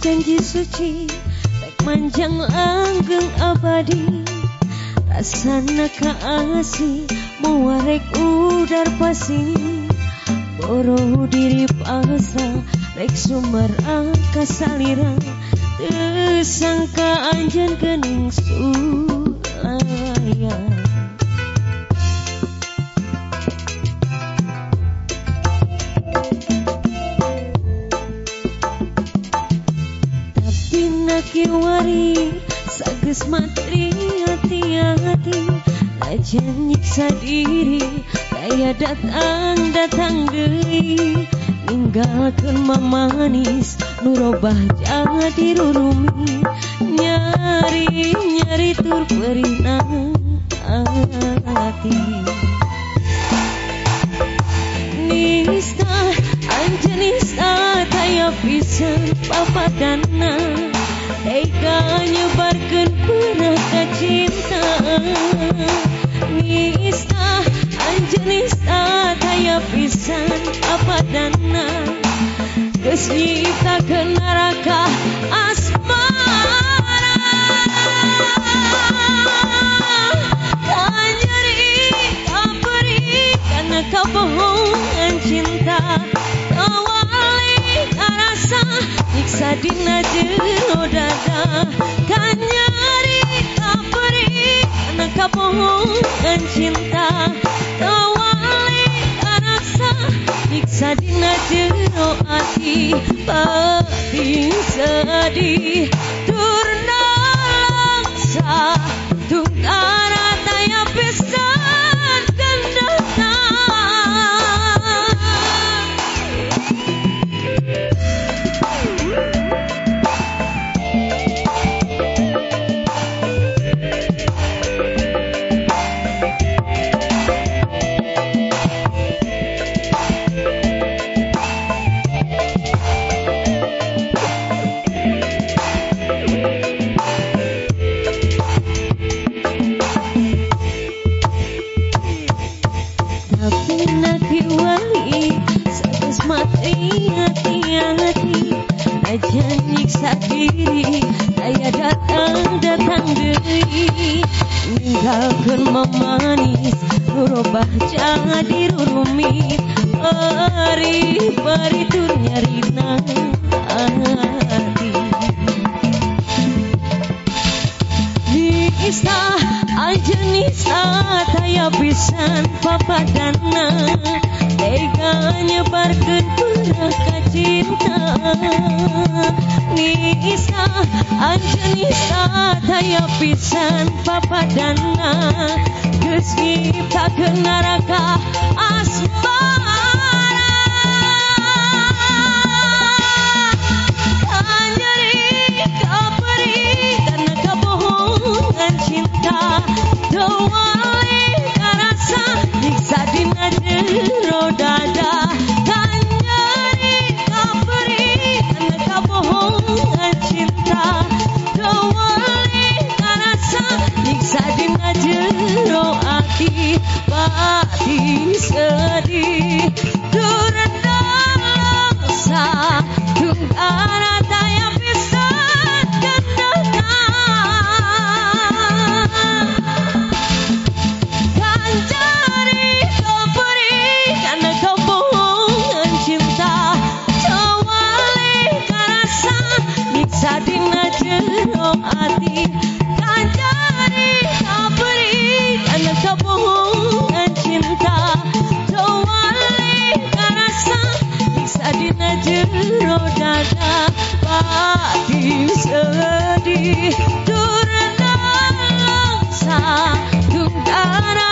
janji suci Rek manjang langgeng abadi. Rasana kaasi Muarek udar pasi. Boro diri pasrah Rek sumber angka salira Tersangka anjan kening kiwari sages matri hati-hati. Aja nyiksa diri Daya datang datang geli Ninggalkan mamanis Nurobah jadi rurumi Nyari nyari tur perinang hati. Nista anjanista Taya pisan papadana Tega nyebarkan peraka cinta. Nista anjenista Taya pisan apa dana? Kesnyita ke neraka Nyiksa dina jero dada Kanyari kaperi Karena kebohongan cinta. Kawali karasa Nyiksa dina jero hati Batin sedih Ninggalkan memanis Nurobah jadi rumit. Pari pari tur nyari hati. Nisa aja Nisa Taya pisan papadana Tega nyebarkan peraka cinta. Nisa aja Nisa Taya pisan papadana Geus nyiptakeun neraka asmara sakit, batin sedih. Dunia jero dada batin sedih turun langsa tungkara